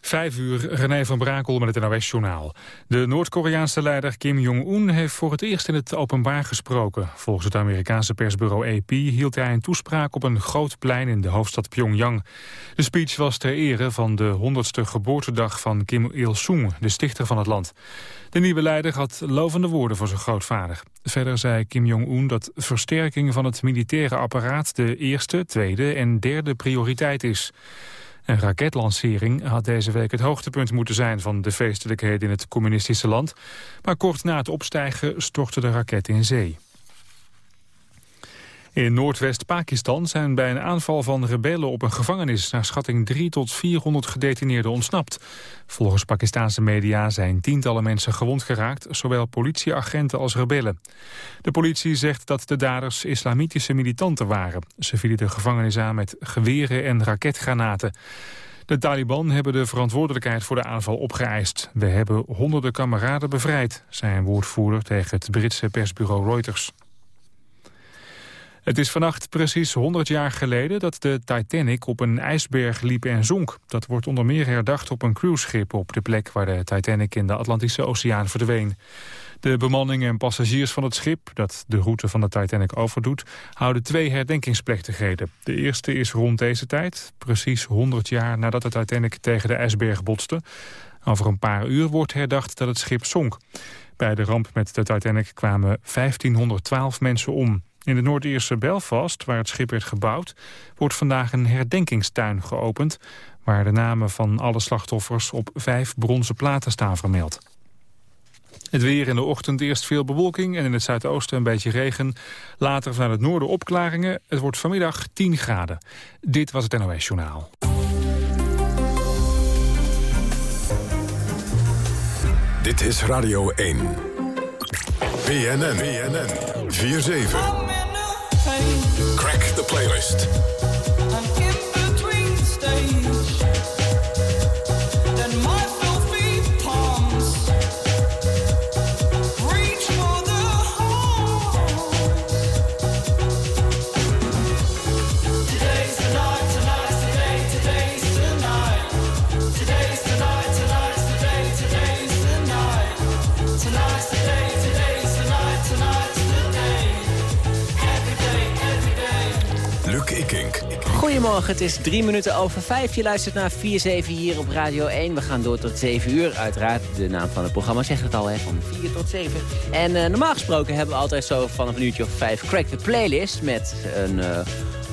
Vijf uur, René van Brakel met het NOS-journaal. De Noord-Koreaanse leider Kim Jong-un heeft voor het eerst in het openbaar gesproken. Volgens het Amerikaanse persbureau AP hield hij een toespraak op een groot plein in de hoofdstad Pyongyang. De speech was ter ere van de 100ste geboortedag van Kim Il-sung, de stichter van het land. De nieuwe leider had lovende woorden voor zijn grootvader. Verder zei Kim Jong-un dat versterking van het militaire apparaat de eerste, tweede en derde prioriteit is. Een raketlancering had deze week het hoogtepunt moeten zijn van de feestelijkheden in het communistische land. Maar kort na het opstijgen stortte de raket in zee. In Noordwest-Pakistan zijn bij een aanval van rebellen op een gevangenis... naar schatting 3 tot 400 gedetineerden ontsnapt. Volgens Pakistanse media zijn tientallen mensen gewond geraakt... zowel politieagenten als rebellen. De politie zegt dat de daders islamitische militanten waren. Ze vielen de gevangenis aan met geweren en raketgranaten. De Taliban hebben de verantwoordelijkheid voor de aanval opgeëist. We hebben honderden kameraden bevrijd, zei een woordvoerder tegen het Britse persbureau Reuters. Het is vannacht precies 100 jaar geleden dat de Titanic op een ijsberg liep en zonk. Dat wordt onder meer herdacht op een cruiseschip op de plek waar de Titanic in de Atlantische Oceaan verdween. De bemanning en passagiers van het schip, dat de route van de Titanic overdoet, houden twee herdenkingsplechtigheden. De eerste is rond deze tijd, precies 100 jaar nadat de Titanic tegen de ijsberg botste. Over een paar uur wordt herdacht dat het schip zonk. Bij de ramp met de Titanic kwamen 1512 mensen om. In de Noord-Ierse Belfast, waar het schip werd gebouwd... wordt vandaag een herdenkingstuin geopend... waar de namen van alle slachtoffers op vijf bronzen platen staan vermeld. Het weer in de ochtend eerst veel bewolking en in het zuidoosten een beetje regen. Later vanuit het noorden opklaringen. Het wordt vanmiddag 10 graden. Dit was het NOS Journaal. Dit is Radio 1. BNN. BNN. 4-7. Crack the playlist. Goedemorgen, het is drie minuten over vijf. Je luistert naar 4-7 hier op Radio 1. We gaan door tot 7 uur. Uiteraard, de naam van het programma zegt het al, hè, van 4 tot 7. En uh, normaal gesproken hebben we altijd zo vanaf een uurtje of vijf... Crack the Playlist met een uh,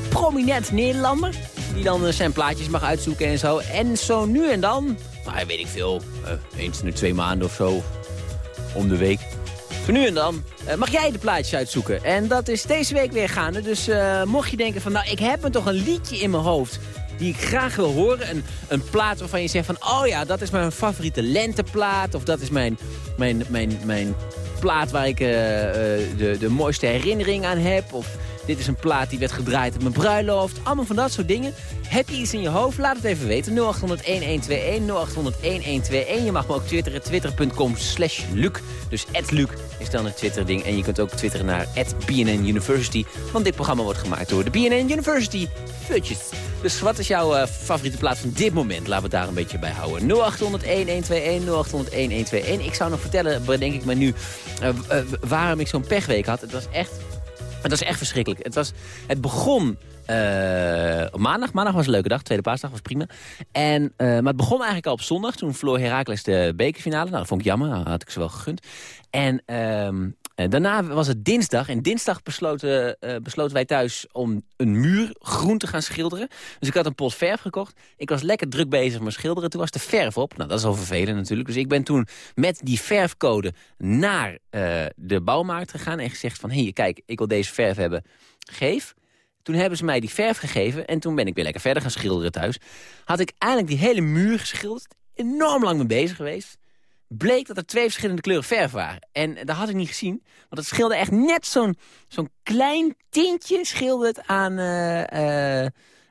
prominent Nederlander... die dan uh, zijn plaatjes mag uitzoeken en zo. En zo nu en dan, nou, weet ik veel, eens in de twee maanden of zo... om de week voor nu en dan uh, mag jij de plaatjes uitzoeken. En dat is deze week weer gaande. Dus uh, mocht je denken van, nou, ik heb me toch een liedje in mijn hoofd die ik graag wil horen. Een, een plaat waarvan je zegt van, oh ja, dat is mijn favoriete lenteplaat. Of dat is mijn, mijn, mijn, mijn plaat waar ik uh, de, de mooiste herinnering aan heb. Of dit is een plaat die werd gedraaid op mijn bruiloft. Allemaal van dat soort dingen. Heb je iets in je hoofd? Laat het even weten. 0800-1121, 0800-1121. Je mag me ook twitteren. Twitter.com slash Luc. Dus Luc is dan het Twitter-ding. En je kunt ook twitteren naar BNN University. Want dit programma wordt gemaakt door de BNN University Fudges. Dus wat is jouw uh, favoriete plaat van dit moment? Laten we daar een beetje bij houden. 0800-1121, 0800-1121. Ik zou nog vertellen, denk ik maar nu, uh, uh, waarom ik zo'n pechweek had. Het was echt het was echt verschrikkelijk. Het, was, het begon uh, maandag. Maandag was een leuke dag. Tweede paasdag was prima. En, uh, maar het begon eigenlijk al op zondag. Toen verloor Heracles de bekerfinale. Nou, dat vond ik jammer. had ik ze wel gegund. En en daarna was het dinsdag. En dinsdag besloten, uh, besloten wij thuis om een muur groen te gaan schilderen. Dus ik had een pot verf gekocht. Ik was lekker druk bezig met schilderen. Toen was de verf op. Nou, dat is al vervelend natuurlijk. Dus ik ben toen met die verfcode naar uh, de bouwmarkt gegaan. En gezegd van, hé, hey, kijk, ik wil deze verf hebben. Geef. Toen hebben ze mij die verf gegeven. En toen ben ik weer lekker verder gaan schilderen thuis. Had ik eindelijk die hele muur geschilderd. Enorm lang mee bezig geweest bleek dat er twee verschillende kleuren verf waren. En dat had ik niet gezien, want het scheelde echt net zo'n zo'n klein tintje scheelde het aan, uh, uh,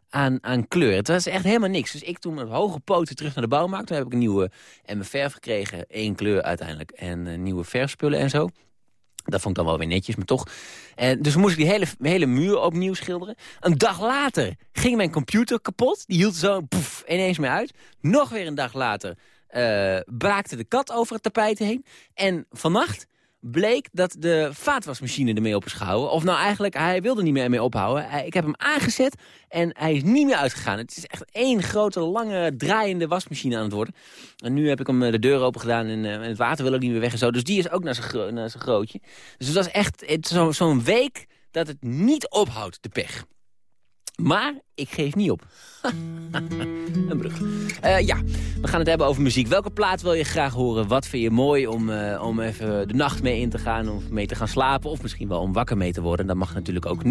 aan, aan kleur. Het was echt helemaal niks. Dus ik toen met hoge poten terug naar de bouwmarkt. Toen heb ik een nieuwe en mijn verf gekregen, één kleur uiteindelijk. En uh, nieuwe verfspullen en zo. Dat vond ik dan wel weer netjes, maar toch. En dus moest ik die hele, hele muur opnieuw schilderen. Een dag later ging mijn computer kapot. Die hield zo poef, ineens mee uit. Nog weer een dag later uh, braakte de kat over het tapijt heen. En vannacht bleek dat de vaatwasmachine ermee op is gehouden. Of nou eigenlijk, hij wilde niet meer mee ophouden. Ik heb hem aangezet en hij is niet meer uitgegaan. Het is echt één grote, lange, draaiende wasmachine aan het worden. En nu heb ik hem eh, de deur open gedaan en, uh, het water wil ook niet meer weg en zo. Dus die is ook naar zijn grootje. Dus het was echt zo'n zo week dat het niet ophoudt, de pech. Maar ik geef niet op. een brug. Uh, ja, we gaan het hebben over muziek. Welke plaat wil je graag horen? Wat vind je mooi om, uh, om even de nacht mee in te gaan? Of mee te gaan slapen? Of misschien wel om wakker mee te worden? Dan mag natuurlijk ook 0800-1121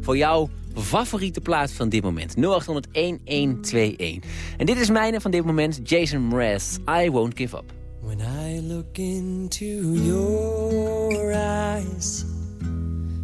voor jouw favoriete plaat van dit moment. 0800-1121. En dit is mijne van dit moment. Jason Mraz. I Won't Give Up. When I look into your eyes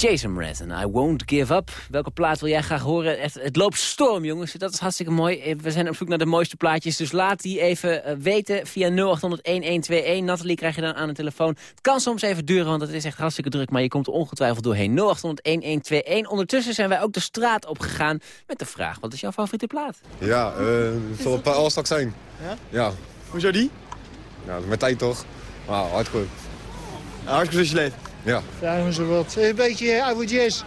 Jason Mraz I Won't Give Up. Welke plaat wil jij graag horen? Het, het, loopt storm, jongens. Dat is hartstikke mooi. Eh, we zijn op zoek naar de mooiste plaatjes. Dus laat die even uh, weten via 0800-1121. Nathalie krijg je dan aan de telefoon. Het kan soms even duren, want het is echt hartstikke druk. Maar je komt er ongetwijfeld doorheen. 0800-1121. Ondertussen zijn wij ook de straat opgegaan met de vraag. Wat is jouw favoriete plaat? Ja, uh, het zal een paar Allstak zijn. Ja? Ja. Hoezo die? Ja, met tijd toch? Wauw, hartstikke goed. Hartstikke je leeft. Ja. Vragen ze wat. Een beetje oude jazz.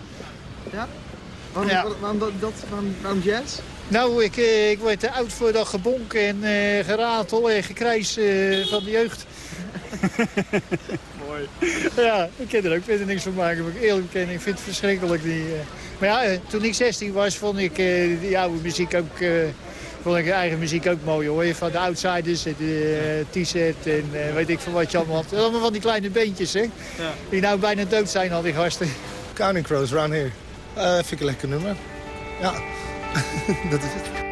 Ja? Waarom, Ja. waarom, dat, dat, waarom, waarom jazz? Nou, ik, eh, ik word te oud voor dat gebonk en eh, geratel en gekrijs eh, van de jeugd. Mooi. Ja, ik kan er ook verder niks van maken. Maar ik eerlijk bekennen, ik vind het verschrikkelijk. Die, uh... Maar ja, uh, toen ik 16 was, vond ik uh, die oude muziek ook... vond ik eigen muziek ook mooi hoor. Van de Outsiders, de T-set en weet ik van wat je allemaal had. Allemaal van die kleine beentjes, hè. Ja. Die nou bijna dood zijn, al die gasten. Counting Crows, around here. vind ik een lekker nummer. Ja, dat is het.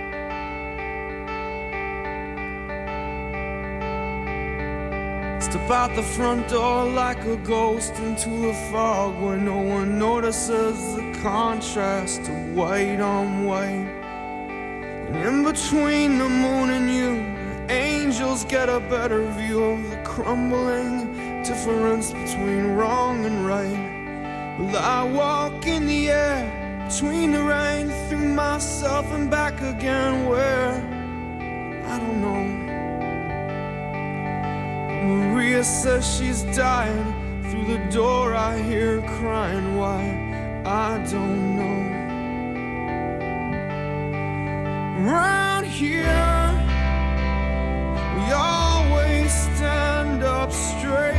Step out the front door like a ghost into a fog where no one notices the contrast of white on white. In between the moon and you, angels get a better view of the crumbling difference between wrong and right. Well, I walk in the air between the rain through myself and back again where I don't know. Maria says she's dying. Through the door, I hear crying. Why? I don't know. Around here, we always stand up straight.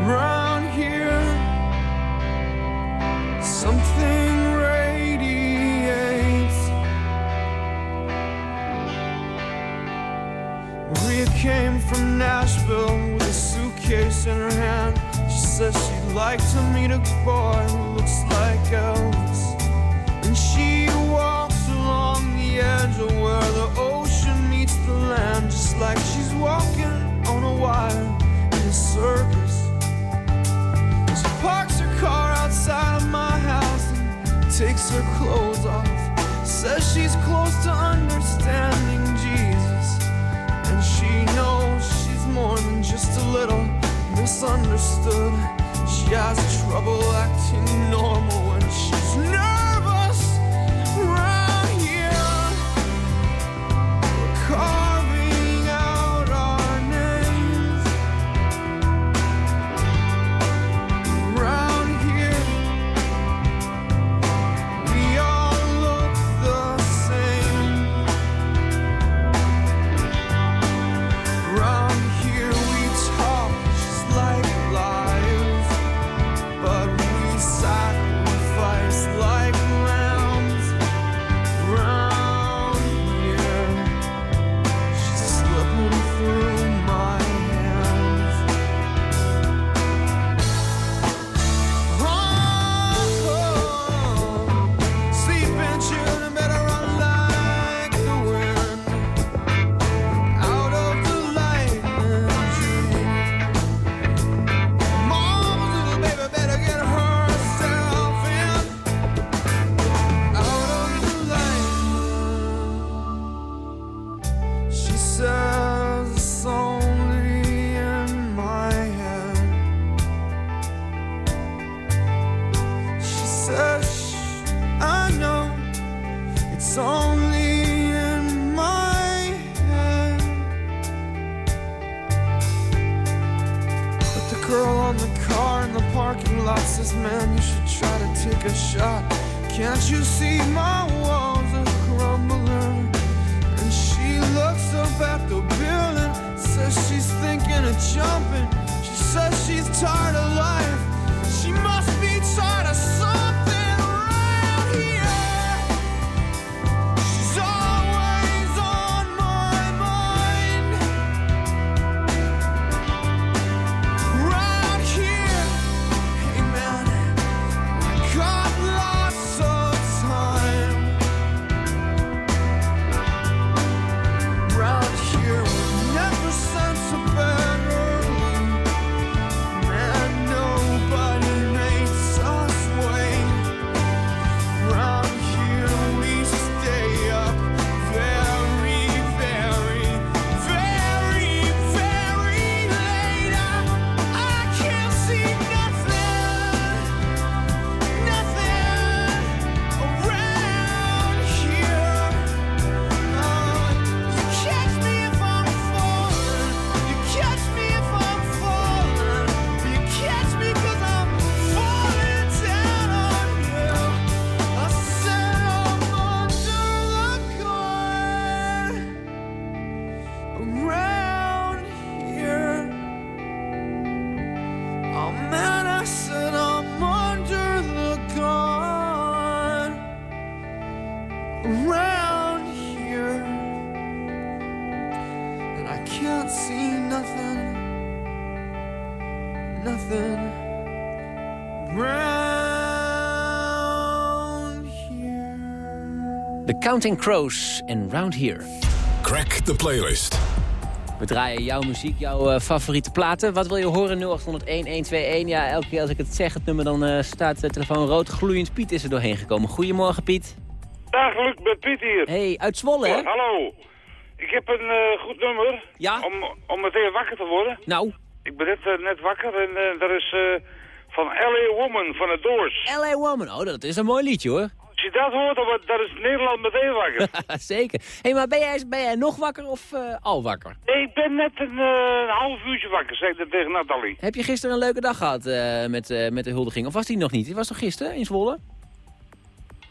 Around here, something radiates. Maria came from Nashville with a suitcase in her hand. She says she'd like to meet a boy who looks like Elvis. She walks along the edge of where the ocean meets the land, just like she's walking on a wire in a circus. She parks her car outside of my house and takes her clothes off. Says she's close to understanding Jesus. And she knows she's more than just a little misunderstood. She has trouble acting normal it's only in my head. But the girl on the car in the parking lot says, Man, you should try to take a shot. Can't you see my walls are crumbling? And she looks up at the building, says she's thinking of jumping. She says she's tired of life. She must be tired of nothing round here. The Counting Crows en Round Here. Crack the playlist. We draaien jouw muziek, jouw eh, favoriete platen. Wat wil je horen? 0801-121. Ja, elke keer als ik het zeg, het nummer, dan eh, staat de telefoon rood. Gloeiend Piet is er doorheen gekomen. Goedemorgen, Piet. Dag, Luc, met Piet hier. hey, uit Zwolle, hè? Oh, hallo. Ik heb een eh, goed nummer Ja? om, om meteen wakker te worden. Nou, Ik ben net, eh, net wakker en eh, dat is eh, van L.A. Woman van de Doors. L.A. Woman. Oh, dat is een mooi liedje, hoor. Als je dat hoort, dan, dan is Nederland meteen wakker. Zeker. Hé, hey, maar ben jij, ben jij nog wakker of al wakker? Nee, ik ben net een, half uurtje wakker, zei ik tegen Nathalie. Heb je gisteren een leuke dag gehad eh, met, met de huldiging? Of was die nog niet? Die was toch gisteren in Zwolle?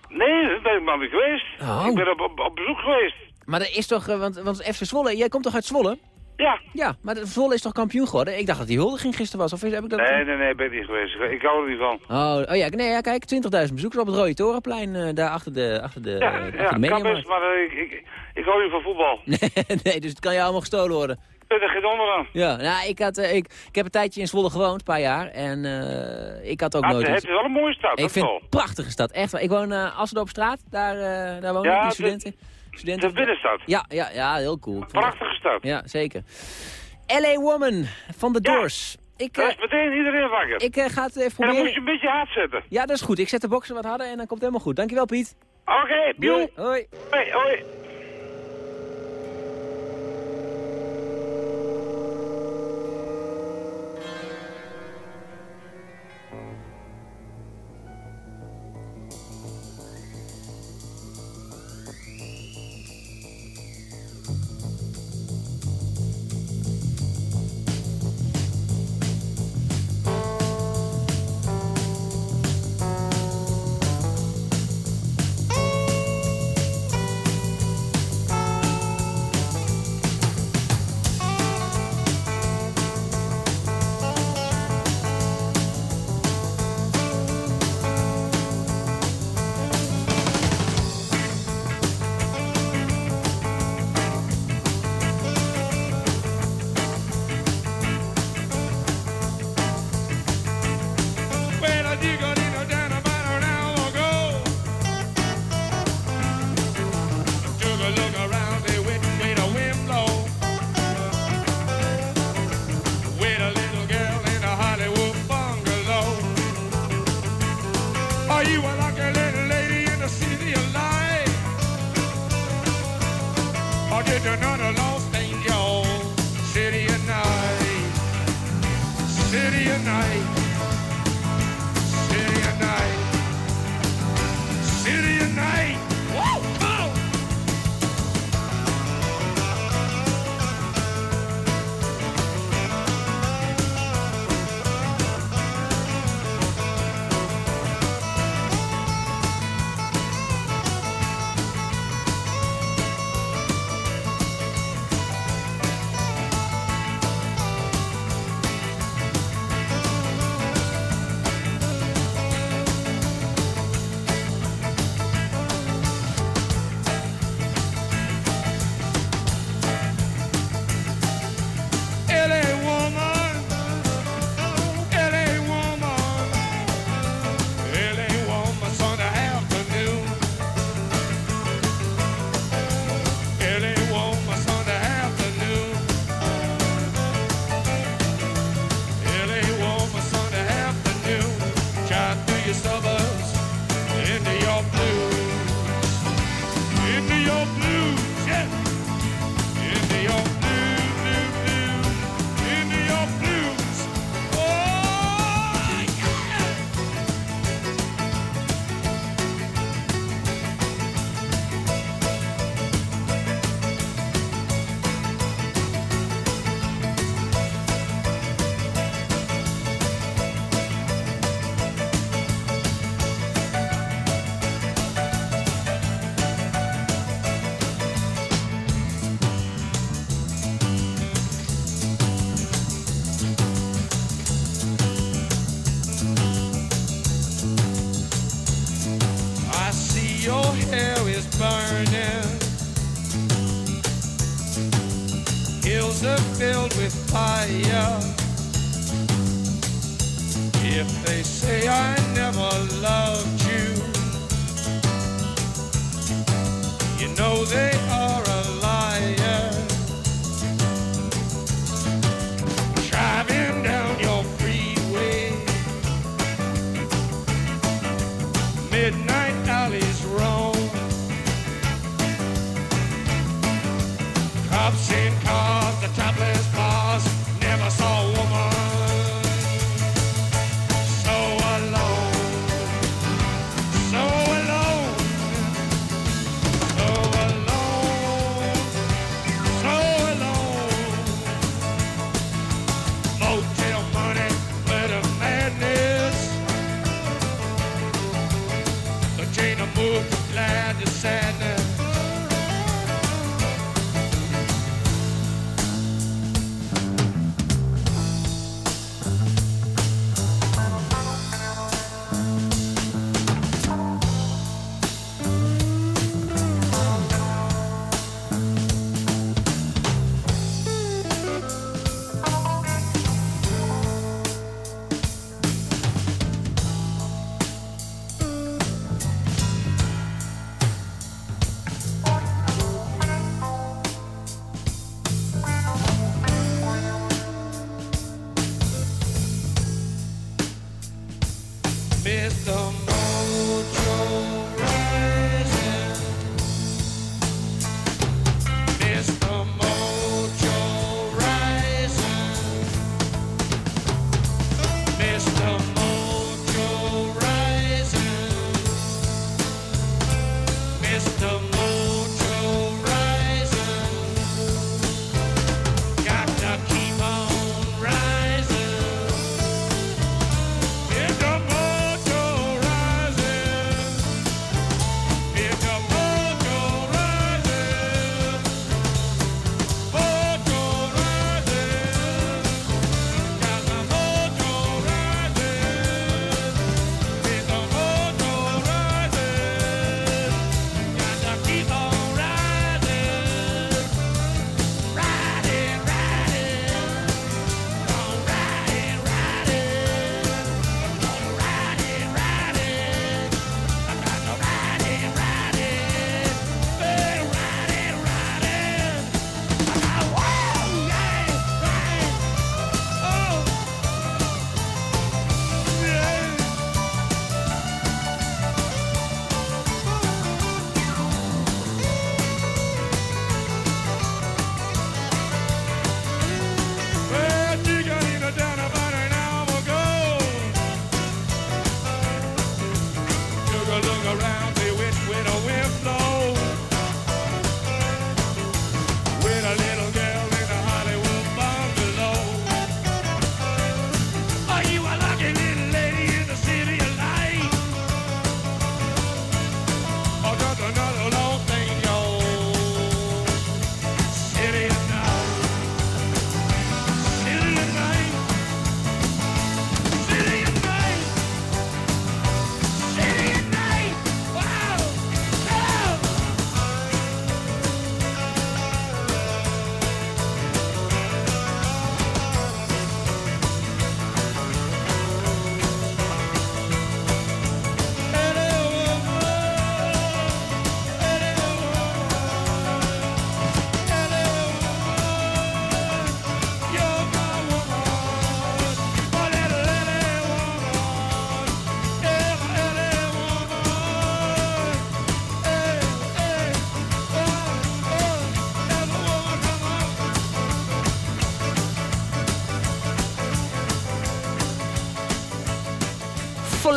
Nee, dat ben ik maar niet geweest. Oh. Ik ben op, op, op bezoek geweest. Maar er is toch, want, want FC Zwolle, jij komt toch uit Zwolle? Ja. Ja, maar Zwolle is toch kampioen geworden? Ik dacht dat die huldiging gisteren was, of is- heb ik dat... Nee, nee, nee, ben ik niet geweest. Ik, hou er niet van. Oh, oh ja, nee, ja, kijk, 20.000 bezoekers op het Rode Torenplein, eh, daar achter de, achter de, Ja, achter ja de kan Mediamarkt. best, maar eh, ik, ik, ik hou niet van voetbal. nee, dus het kan je allemaal gestolen worden. Ik ben er geen onder aan. Ja, nou, ik, had, eh, ik, ik heb een tijdje in Zwolle gewoond, een paar jaar. En ik had ook Ah, nooit... het is wel een mooie stad, ik vind wel. het een prachtige stad, echt waar. Ik woon uh, Assendoopstraat, daar, daar woon ik, die de- studenten. Studenten De binnenstad. Ja, ja, ja, heel cool. Prachtige stad. Ja, zeker. L.A. Woman van Ja. Doors. Ik, Daar eh, is meteen iedereen wakker. ik eh, ga het even en dan proberen. moet je een beetje hard zetten. Ja, dat is goed. Ik zet de boksen wat harder en dan komt het helemaal goed. Dankjewel, Piet. Oké, Doei. Piel. Hoi. Hoi, hoi.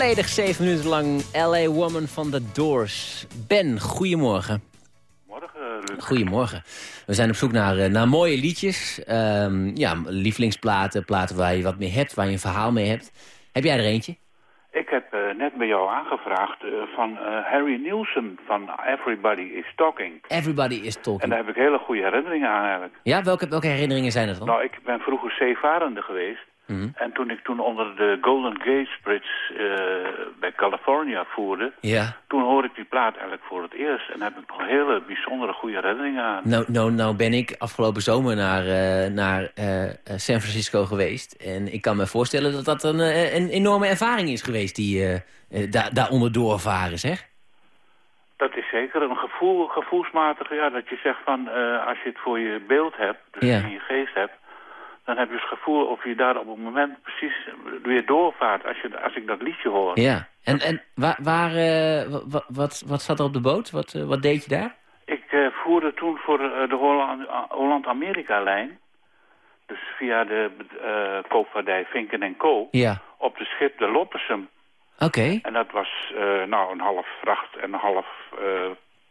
volledig zeven minuten lang LA Woman van The Doors. Ben, goedemorgen. Morgen, eh, Goedemorgen. We zijn op zoek naar, eh, naar mooie liedjes. Ehm, ja, lievelingsplaten, platen waar je wat mee hebt, waar je een verhaal mee hebt. Heb jij er eentje? Ik heb eh, net bij jou aangevraagd van Harry Nielsen van Everybody is Talking. Everybody is Talking. En daar heb ik hele goede herinneringen aan eigenlijk. Ja, welke, welke herinneringen zijn er dan? Nou, ik ben vroeger zeevarende geweest. Mhm. En toen ik toen onder de Golden Gate Bridge eh, bij California voerde... Ja. toen hoorde ik die plaat eigenlijk voor het eerst. En daar heb ik nog hele bijzondere goede herinneringen aan. Nou, nou, nou ben ik afgelopen zomer naar, eh, naar eh, San Francisco geweest. En ik kan me voorstellen dat dat een, een enorme ervaring is geweest... die daar daaronder doorvaren, zeg. Dat is zeker een gevoel, gevoelsmatig, ja, dat je zegt van... als je het voor je beeld hebt, dus Ja. in je geest hebt... dan heb je het gevoel of je daar op het moment precies weer doorvaart... als, je, als ik dat liedje hoor. Ja. En, en waar, waar, eh, wa- wa- wat, wat zat er op de boot? Wat, eh, wat deed je daar? Ik eh, voerde toen voor de Holland- Holland-Amerika-lijn... dus via de koopvaardij Vinken en Co... Ja. op de schip de Loppersum. Oké. En dat was nou een half vracht en een half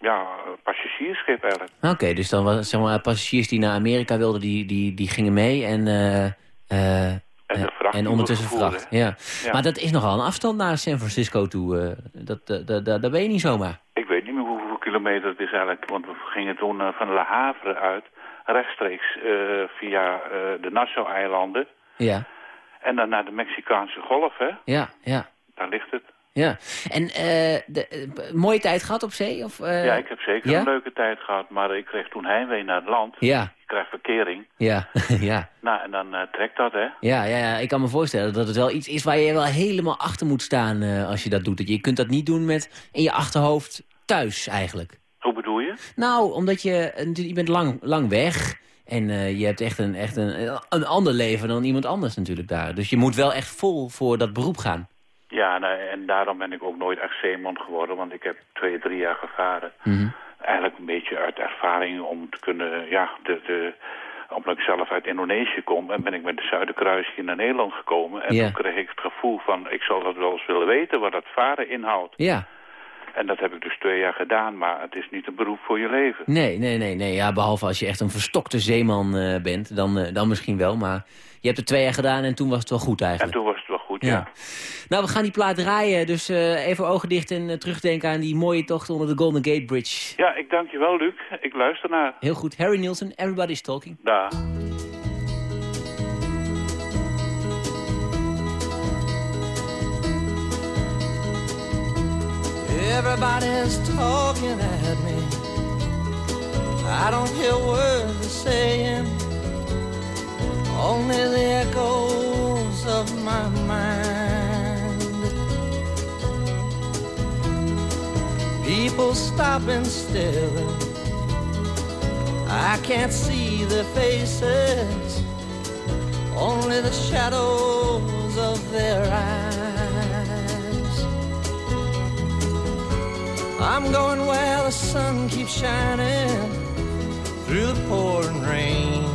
ja, passagiersschip eigenlijk. Oké, dus dan was zeg maar, passagiers die naar Amerika wilden, die, die, die gingen mee en, eh, eh, En vracht en ondertussen vracht. Ja. Ja. Maar dat is nogal een afstand naar San Francisco toe. eh, dat, dat, dat, dat, ben je niet zomaar. Ik weet niet meer hoeveel kilometer het is eigenlijk, want we gingen toen eh, van La Havre uit, rechtstreeks eh, via eh, de Nassau-eilanden. Ja, En dan naar de Mexicaanse golf, hè? ja, ja. Daar ligt het. Ja. En eh, de, eh, mooie tijd gehad op zee? Of, eh, ja, ik heb zeker ja? een leuke tijd gehad, maar ik kreeg toen heimwee naar het land. Ja, Je krijgt verkering. ja, ja. Nou, en dan trekt dat, hè? Ja, ja, ja, ik kan me voorstellen dat het wel iets is waar je wel helemaal achter moet staan als je dat doet. Dat Je kunt dat niet doen met in je achterhoofd thuis eigenlijk. Hoe bedoel je? Nou, omdat je, je bent lang, lang weg en je hebt echt, een, echt een, een ander leven dan iemand anders natuurlijk daar. Dus je moet wel echt vol voor dat beroep gaan. En daarom ben ik ook nooit echt zeeman geworden, want ik heb twee, drie jaar gevaren. Mhm. Eigenlijk een beetje uit ervaring om te kunnen, ja, de, de, omdat ik zelf uit Indonesië kom en ben ik met de Zuiderkruis hier naar Nederland gekomen. En toen kreeg ik het gevoel van, ik zal dat wel eens willen weten, wat dat varen inhoudt. Ja, En dat heb ik dus twee jaar gedaan, maar het is niet een beroep voor je leven. nee, nee, nee, nee. Ja, behalve als je echt een verstokte zeeman eh, bent, dan, eh, dan misschien wel. Maar je hebt het twee jaar gedaan en toen was het wel goed En eigenlijk. toen was goed, ja. Ja. Nou, we gaan die plaat draaien. Dus eh, even ogen dicht en eh, terugdenken aan die mooie tocht onder de Golden Gate Bridge. Ja, ik dank je wel, Luc. Ik luister naar. Heel goed. Harry Nielsen, Everybody's Talking. Daar. Everybody's talking at me. I don't hear words they're saying, only the echoes of my mind. People stopping still. I can't see their faces, only the shadows of their eyes. I'm going where the sun keeps shining through the pouring rain.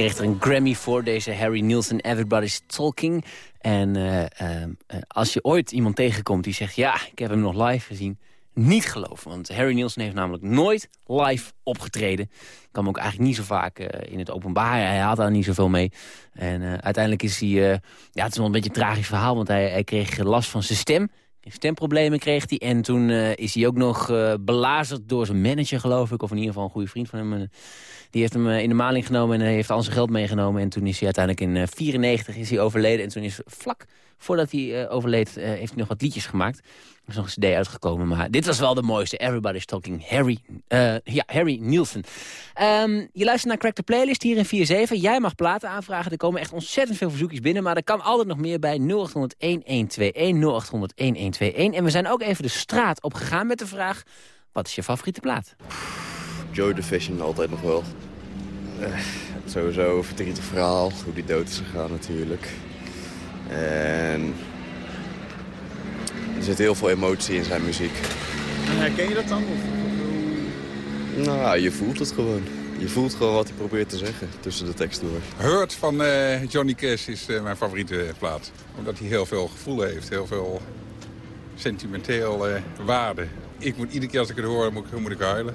Kreeg er een Grammy voor, deze Harry Nielsen, Everybody's Talking. En uh, uh, als je ooit iemand tegenkomt die zegt... ja, ik heb hem nog live gezien, niet geloven. Want Harry Nielsen heeft namelijk nooit live opgetreden. Kwam ook eigenlijk niet zo vaak in het openbaar. Hij had daar niet zoveel mee. En uiteindelijk is hij... Ja, het is wel een beetje een tragisch verhaal, want hij, hij kreeg last van zijn stem. Stemproblemen kreeg hij. En toen is hij ook nog belazerd door zijn manager, geloof ik. Of in ieder geval een goede vriend van hem. Die heeft hem in de maling genomen en heeft al zijn geld meegenomen. En toen is hij uiteindelijk in 94 is hij overleden. En toen is vlak voordat hij overleed, heeft hij nog wat liedjes gemaakt. Er is nog een cd uitgekomen, maar dit was wel de mooiste. Everybody's Talking Harry, uh, ja, Harry Nielsen. Um, je luistert naar Crack the Playlist hier in 4-7. Jij mag platen aanvragen. Er komen echt ontzettend veel verzoekjes binnen. Maar er kan altijd nog meer bij 0800-1121, 0800-1121. En we zijn ook even de straat opgegaan met de vraag... wat is je favoriete plaat? Joy Division altijd nog wel. Sowieso verdrietig verhaal. Hoe die dood is gegaan natuurlijk. En er zit heel veel emotie in zijn muziek. En herken je dat dan? Of? Nou, je voelt het gewoon. Je voelt gewoon wat hij probeert te zeggen tussen de tekst door. Hurt van uh, Johnny Cash is uh, mijn favoriete plaat. Omdat hij heel veel gevoel heeft. Heel veel sentimenteel uh, waarde. Ik moet iedere keer als ik het hoor, moet, moet ik huilen.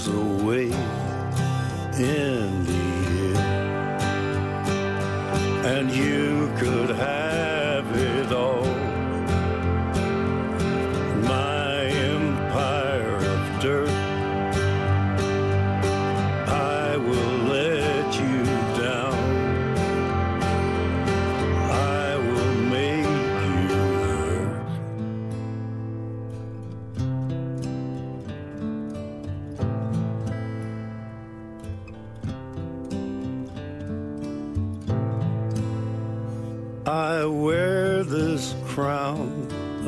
goes away in the end. And you could have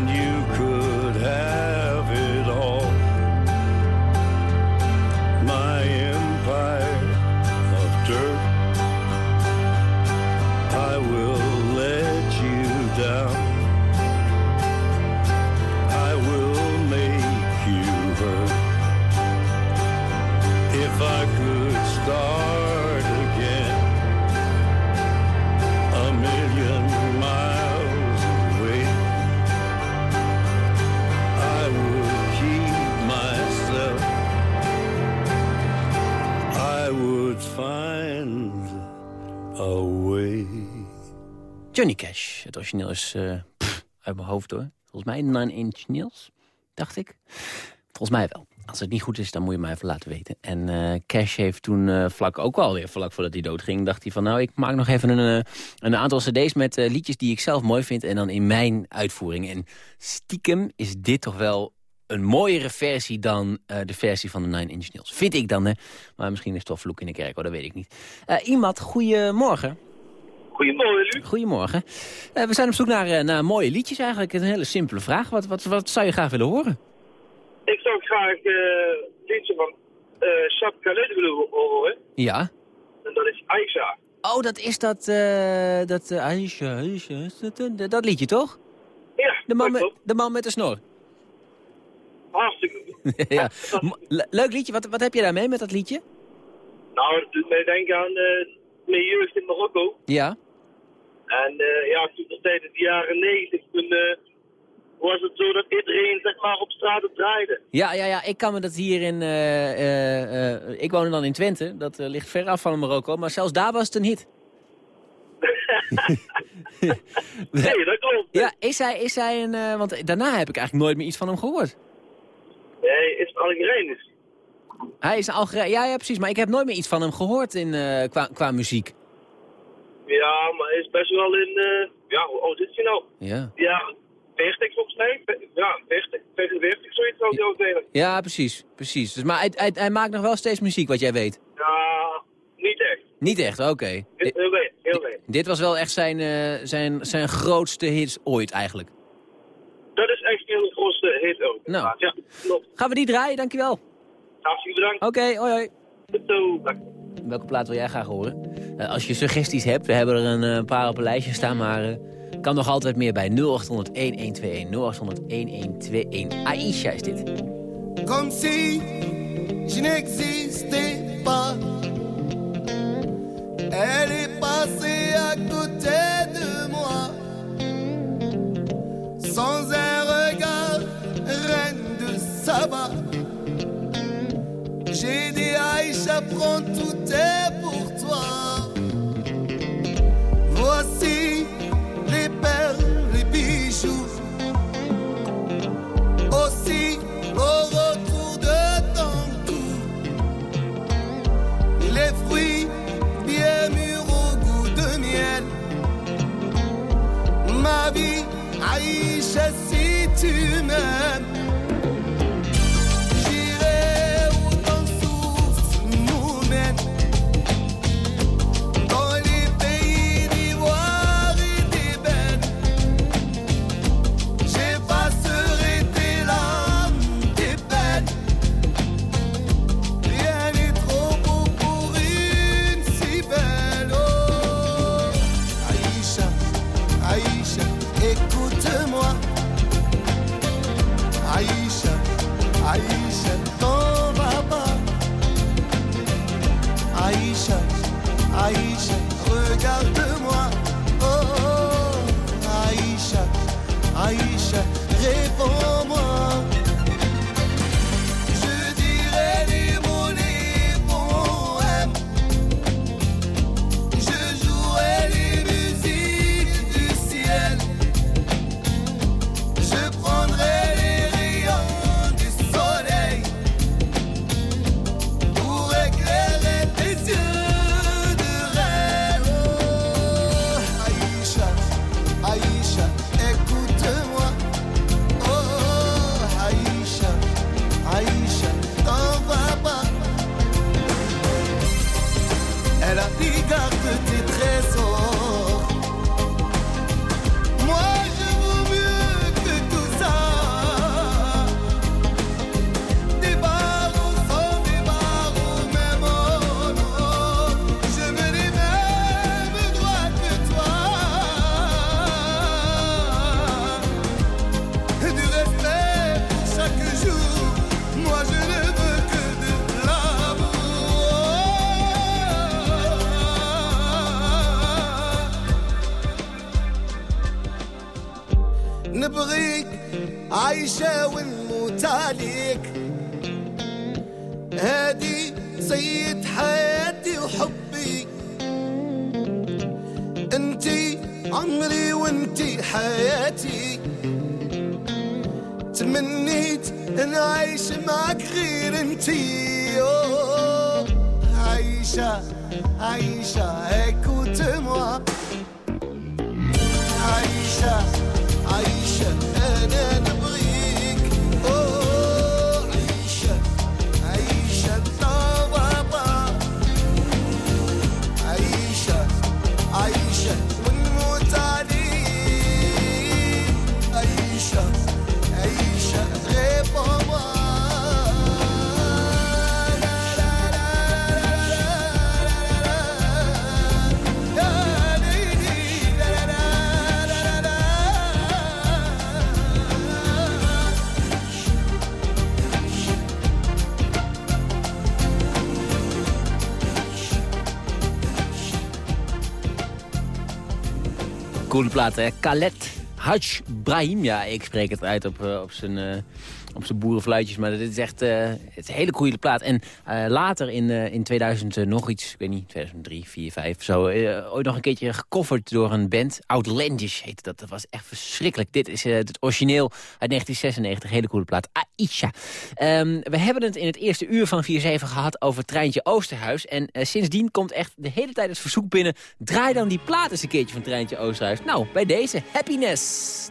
And you could Cash. Het origineel is uh, uit mijn hoofd hoor. Volgens mij Nine Inch Nails, dacht ik. Volgens mij wel. Als het niet goed is, dan moet je mij even laten weten. En eh, Cash heeft toen eh, vlak ook alweer, vlak voordat hij doodging... dacht hij van, nou, ik maak nog even een, een aantal cd's met liedjes die ik zelf mooi vind... en dan in mijn uitvoering. En stiekem is dit toch wel een mooiere versie dan de versie van de Nine Inch Nails. Vind ik dan, hè. Maar misschien is het toch vloek in de kerk, hoor, dat weet ik niet. Iemand, goedemorgen. Goedemorgen, Luc. Goedemorgen. Eh, we zijn op zoek naar, eh, naar mooie liedjes eigenlijk. Een hele simpele vraag. Wat, wat, wat zou je graag willen horen? Ik zou graag eh het liedje van Sap Khaled willen horen. Ja. En dat is Aisha. Oh, dat is dat, eh dat Aisha, Aisha, is dat, dat liedje, toch? Ja, de man, met, de man met de snor. Hartstikke goed. ja. Le- Leuk liedje. Wat, wat heb je daarmee met dat liedje? Nou, het doet mij denken aan eh mijn jeugd in Marokko. Ja. En eh, ja, toen de tijd in de jaren negentig, toen eh, was het zo dat iedereen zeg maar op straat draaide. Ja, ja, ja, ik kan me dat hier in... eh, ik woon dan in Twente. Dat ligt ver af van Marokko. Maar zelfs daar was het een hit. nee, dat klopt. Ja, is hij, is hij een... want daarna heb ik eigenlijk nooit meer iets van hem gehoord. Nee, is het Algerijnisch. Hij is een Algerijn. Ja, ja, precies. Maar ik heb nooit meer iets van hem gehoord in, qua, qua muziek. Ja, maar hij is best wel in, eh, ja, hoe oud is hij nou? Ja. Ja, 40 volgens mij. Ja, 40, 45, zoiets zou hij ook. Ja, precies. precies. Dus, maar hij, hij, hij maakt nog wel steeds muziek, wat jij weet. Ja, niet echt. Niet echt, oké. Heel heel weinig, heel weinig. Dit was wel echt zijn, eh, zijn, zijn grootste hit ooit eigenlijk. Dat is echt een grootste hit ook. Nou. Ja, klopt. Gaan we die draaien? Dankjewel. Hartstikke bedankt. Oké, hoi hoi. Tot zo. Welke plaat wil jij graag horen? Eh, als je suggesties hebt, we hebben er een eh, paar op een lijstje staan, maar eh, kan nog altijd meer bij 0800 1121. 0800 1121. Aisha is dit. Comme si je n'existais pas. Elle est passée à côté de moi. Sans un regard, reine de Saba. J'ai dit Aïcha, prends tout est pour toi. Voici les perles, les bijoux. Aussi au retour de ton cou. Les fruits bien mûrs au goût de miel. Ma vie, Aïcha, si tu m'aimes. عايشة ونموت عليك. هادي سيد حياتي وحبي. انتي عمري وانتي حياتي. منيت نعيش معك غير انتي. عايشة عايشة هيك وتموع. عايشة عايشة أنا. Hè? Khaled Haj Brahim. Ja, ik spreek het uit op, eh, op zijn... op zijn boerenfluitjes, maar dit is echt eh, het een hele coole plaat. En eh, later in, eh, in 2000 eh, nog iets, ik weet niet, 2003, 4, 5, zo... ooit nog een keertje gecoverd door een band. Outlandish heette dat. Dat was echt verschrikkelijk. Dit is het origineel uit 1996, hele coole plaat. Aisha. Ehm, we hebben het in het eerste uur van 4-7 gehad over Treintje Oosterhuis. En sindsdien komt echt de hele tijd het verzoek binnen... draai dan die plaat eens een keertje van Treintje Oosterhuis. Nou, bij deze, Happiness.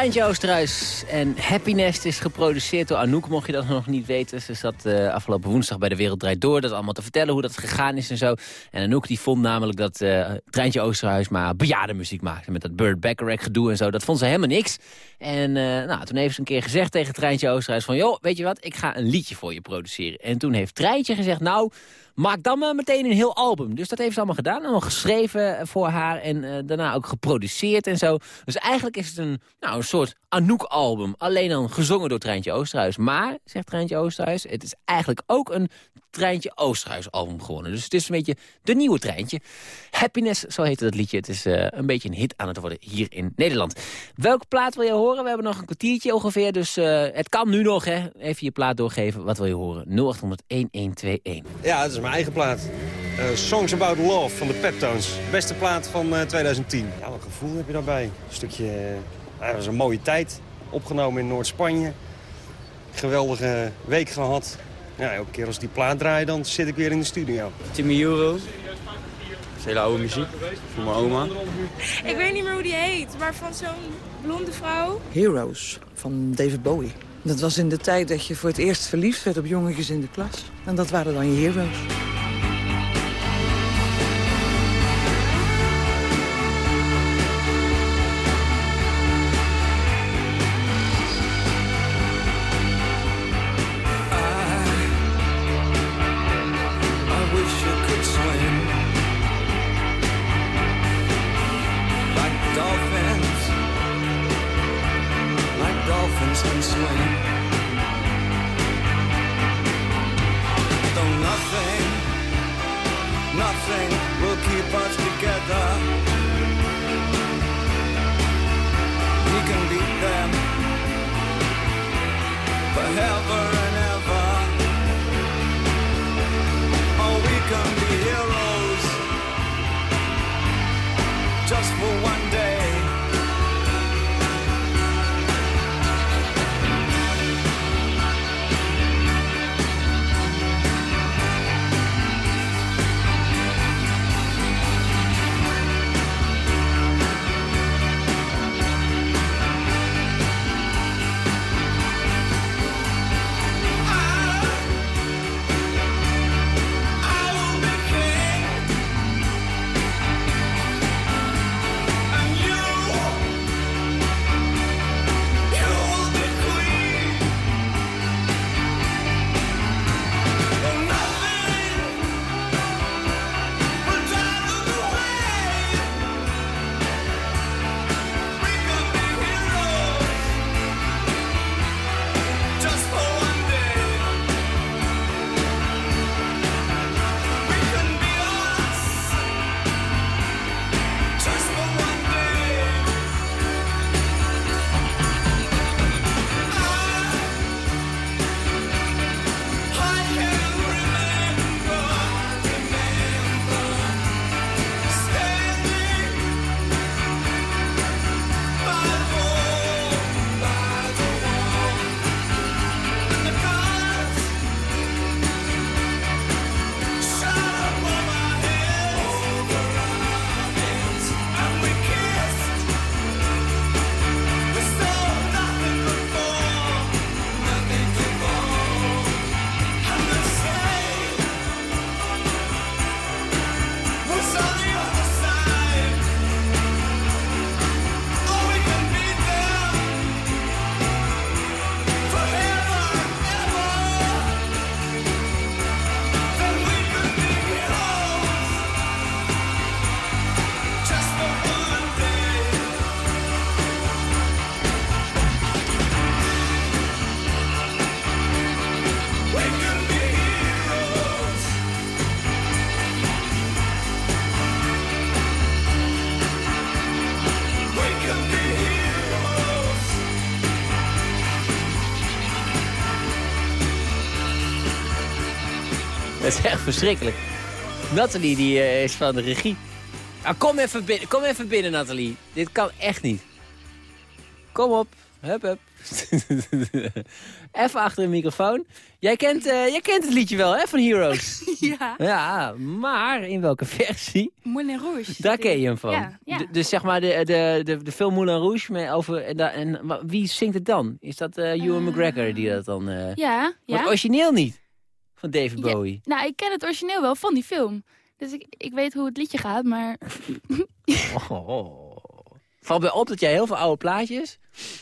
Treintje Oosterhuis en Happiness is geproduceerd door Anouk, mocht je dat nog niet weten. Ze zat eh, afgelopen woensdag bij De Wereld Draait Door, dat allemaal te vertellen hoe dat gegaan is en zo. En Anouk die vond namelijk dat eh Treintje Oosterhuis maar bejaardenmuziek maakte. Met dat Burt Bacharach gedoe en zo, dat vond ze helemaal niks. En eh, nou, toen heeft ze een keer gezegd tegen Treintje Oosterhuis van... joh, weet je wat, ik ga een liedje voor je produceren. En toen heeft Treintje gezegd, nou, maak dan maar meteen een heel album. Dus dat heeft ze allemaal gedaan. Nog geschreven voor haar en eh, daarna ook geproduceerd en zo. Dus eigenlijk is het een, nou, een soort Anouk-album. Alleen dan gezongen door Treintje Oosterhuis. Maar, zegt Treintje Oosterhuis, het is eigenlijk ook een Treintje Oosterhuis album geworden. Dus het is een beetje de nieuwe Treintje. Happiness, zo heette dat liedje. Het is eh, een beetje een hit aan het worden hier in Nederland. Welke plaat wil je horen? We hebben nog een kwartiertje ongeveer, dus het kan nu nog. Hè? Even je plaat doorgeven. Wat wil je horen? 0800-1121. Ja, is mijn eigen plaat. Uh, Songs About Love van de Peptones. Beste plaat van 2010. Ja, wat gevoel heb je daarbij? Een stukje... dat was een mooie tijd. Opgenomen in Noord-Spanje. Geweldige week gehad. Ja, elke keer als die plaat draait, dan zit ik weer in de studio. Timmy Euro. Dat is hele oude muziek. Voor mijn oma. Ik weet niet meer hoe die heet, maar van zo'n blonde vrouw. Heroes van David Bowie. Dat was in de tijd dat je voor het eerst verliefd werd op jongetjes in de klas. En dat waren dan je heroes. Dat is echt verschrikkelijk. Nathalie die, uh, is van de regie. Ah, kom, even binnen, kom even binnen, Nathalie. Dit kan echt niet. Kom op. Hup, hup. even achter de microfoon. Jij kent, uh, jij kent het liedje wel, hè, van Heroes? ja. Ja, maar in welke versie? Moulin Rouge. Daar ken je hem van. Ja, ja. Dus zeg maar de, de, de, de film Moulin Rouge. Met over, en, da, en wie zingt het dan? Is dat uh, Ewan McGregor die dat dan... Ja, ja. Origineel niet van David ja, Bowie. Nou, ik ken het origineel wel van die film. Dus ik, ik weet hoe het liedje gaat, maar... oh, oh. Valt mij op dat jij heel veel oude plaatjes...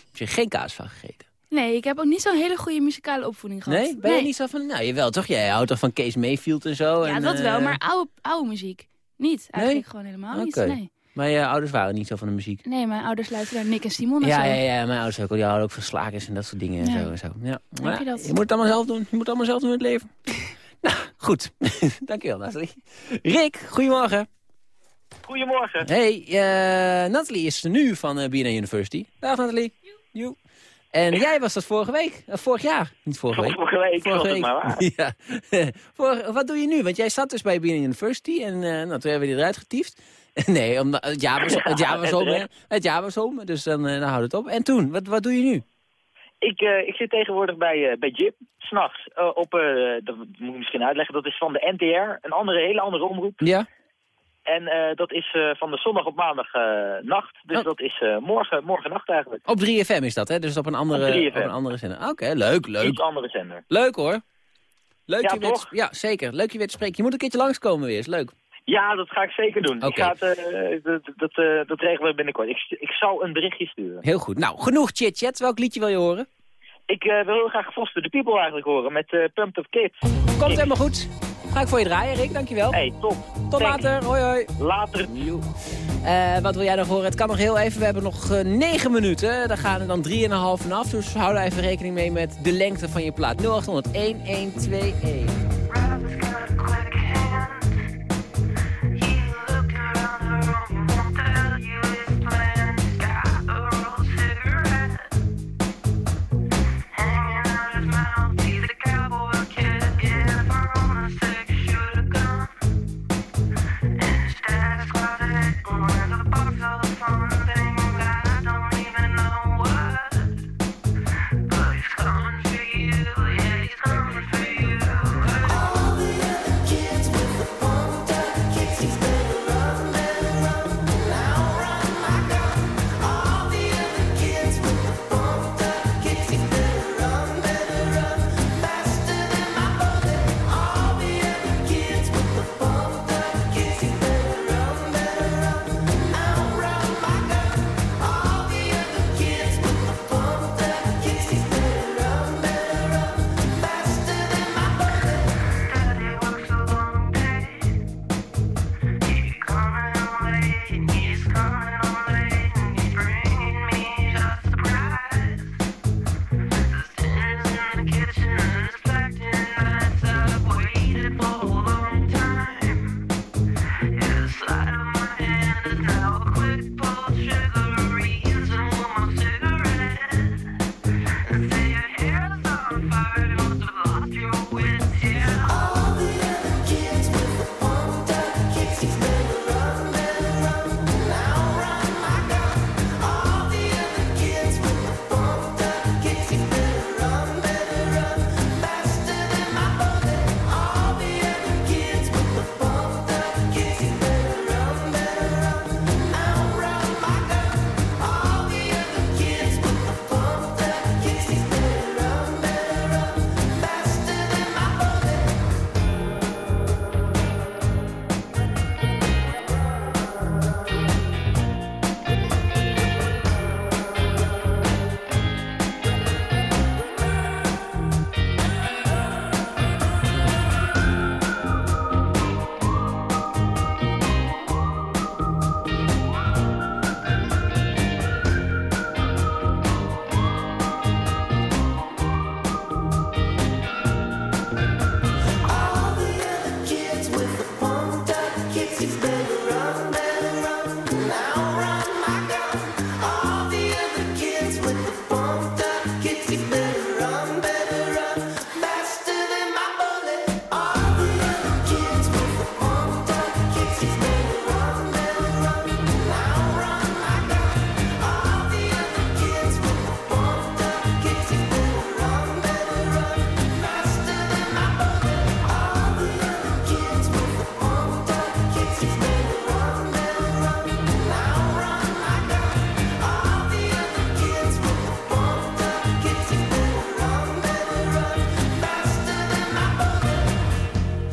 heb je geen kaas van gegeten. Nee, ik heb ook niet zo'n hele goede muzikale opvoeding gehad. Nee? Ben je niet zo van... Nou, jawel toch? Jij houdt toch van Kees Mayfield en zo? Ja, en, dat wel, eh, maar oude, oude muziek. Niet, eigenlijk gewoon helemaal niet. Nee. Maar je ouders waren niet zo van de muziek? nee, mijn ouders luisteren naar Nick en Simon en Ja, zo. ja, ja, mijn ouders ook. Die houden ook van slagers en dat soort dingen. En Ja. zo, en zo. Ja. Heb Maar je dat? je moet het allemaal zelf doen. Je moet het allemaal zelf doen in het leven. nou, goed. Dankjewel, Nathalie. Rick, goedemorgen. Goedemorgen. Hey, eh Nathalie is er nu van eh BNN University. Dag Nathalie. Joe. En jij was dat vorige week? Eh, vorig jaar? Niet vorige week. Vorige week, was het maar waar. Ja. Vor- wat doe je nu? Want jij zat dus bij BNN University en eh, nou, toen hebben we die eruit getiefd. Nee, omdat het jaar was, het jaar was Ja, om. Het jaar was om, dus dan, eh, dan houdt het op. En toen, wat, wat doe je nu? Ik, eh, ik zit tegenwoordig bij, eh bij Jip, s'nachts. eh op, dat moet ik misschien uitleggen, dat is van de NTR, een andere, hele andere omroep. Ja? En dat is van de zondag op maandag nacht. Dus dat is morgen, morgen nacht eigenlijk. Op 3FM is dat, hè? Dus op een andere, Op 3FM. op een andere zender. Oké, leuk, leuk. Iets andere zender. Leuk hoor. Leuk Ja, je weer te toch? sp- ja, zeker. Leuk je weer te spreken. Je moet een keertje langskomen weer, is leuk. Ja, dat ga ik zeker doen. Ik ga het, eh, dat, dat, eh, dat regelen we binnenkort. Ik, ik zou een berichtje sturen. Heel goed. Nou, genoeg chit-chat. Welk liedje wil je horen? Ik eh, wil heel graag Foster the People eigenlijk horen met Pumped Up Kids. Komt helemaal goed. Ga ik voor je draaien, Rick. Dankjewel. Hey, top. Tot later. Hoi, hoi. Later. Eh, wat wil jij nog horen? Het kan nog heel even. We hebben nog 9 minuten. Daar gaan er dan 3,5 vanaf. Dus hou daar even rekening mee met de lengte van je plaat. 0800 1121.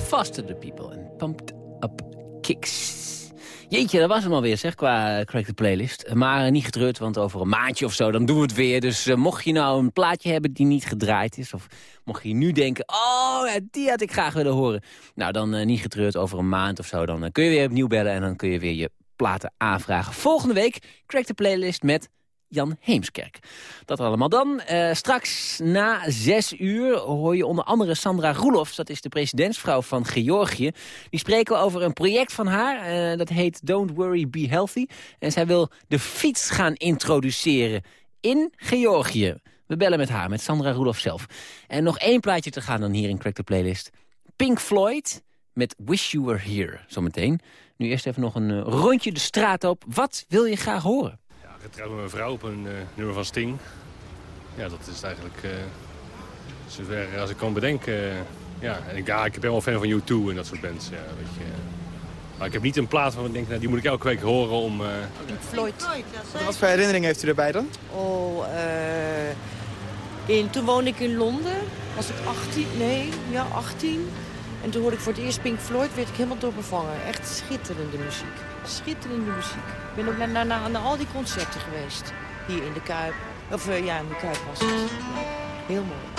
Faster the People en Pumped Up Kicks. Jeetje, dat was hem alweer, zeg, qua uh, Crack the Playlist. Maar uh, niet getreurd, want over een maandje of zo, dan doen we het weer. Dus mocht je nou een plaatje hebben die niet gedraaid is... of mocht je nu denken, oh, die had ik graag willen horen... nou, dan niet getreurd, over een maand of zo... dan kun je weer opnieuw bellen en dan kun je weer je platen aanvragen. Volgende week Crack the Playlist met Jan Heemskerk. Dat allemaal dan. Uh, straks na zes uur hoor je onder andere Sandra Roelofs. Dat is de presidentsvrouw van Georgië. Die spreken over een project van haar. Uh, dat heet Don't Worry, Be Healthy. En zij wil de fiets gaan introduceren in Georgië. We bellen met haar, met Sandra Roelofs zelf. En nog één plaatje te gaan dan hier in Crack the Playlist. Pink Floyd met Wish You Were Here, zometeen. Nu eerst even nog een uh, rondje de straat op. Wat wil je graag horen? Getrouwd met mijn vrouw op een uh, nummer van Sting. Ja, dat is eigenlijk uh, zover als ik kan bedenken. Uh, ja, en ik, ja, ik ben wel fan van U2 en dat soort bands. Ja, weet je. Maar ik heb niet een plaat van ik denk, nou, die moet ik elke week horen om... Floyd. Wat voor herinnering heeft u erbij dan? Oh, in, toen woonde ik in Londen. Was ik 18? Nee, ja, 18. En toen hoorde ik voor het eerst Pink Floyd, werd ik helemaal doorbevangen. Echt schitterende muziek. Schitterende muziek. Ik ben ook naar, naar, naar, al die concerten geweest. Hier in de Kuip. Of uh, ja, in de Kuip was het. Heel mooi.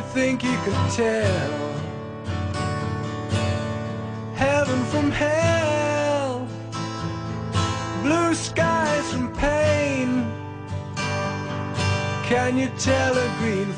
Think you could tell heaven from hell, blue skies from pain. Can you tell a green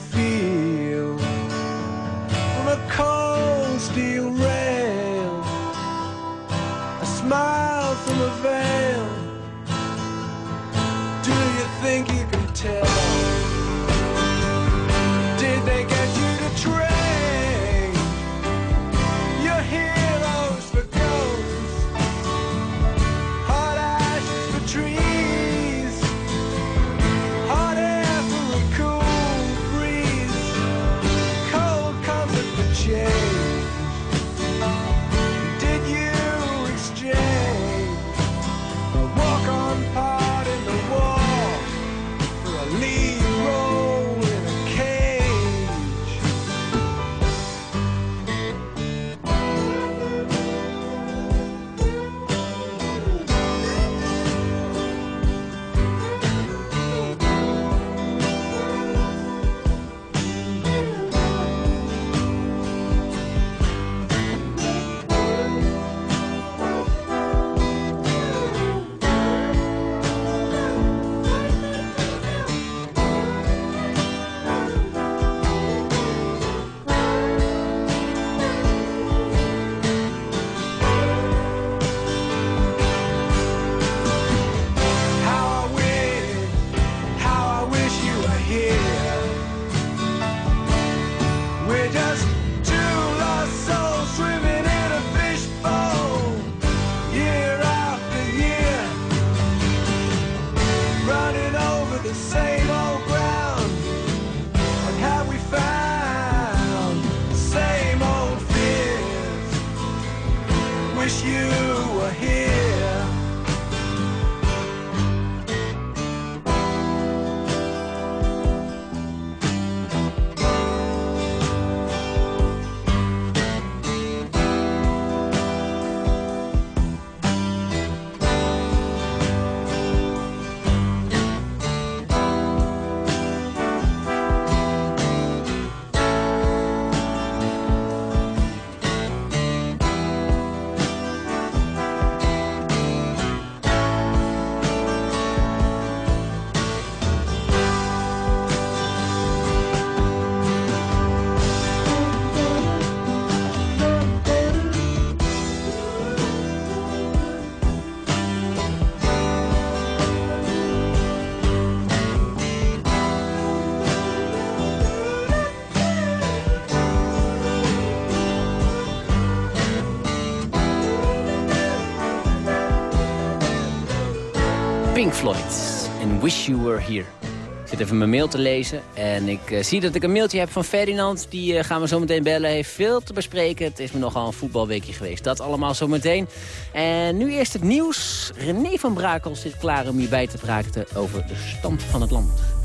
Ik zit even mijn mail te lezen en ik eh, zie dat ik een mailtje heb van Ferdinand. Die eh, gaan we zo meteen bellen. Heeft veel te bespreken. Het is me nogal een voetbalweekje geweest. Dat allemaal zo meteen. En nu eerst het nieuws. René van Brakel zit klaar om hierbij te praten over de stand van het land.